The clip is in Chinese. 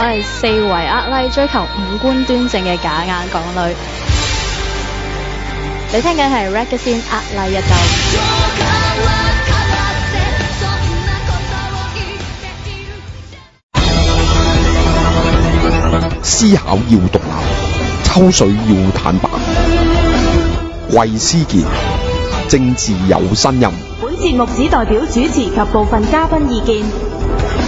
我系四维厄拉，追求五官端正嘅假眼港女。你听紧系《r e g e s i n 厄拉一度。思考要独立，抽水要坦白。魏思杰，政治有新任。本节目只代表主持及部分嘉宾意见。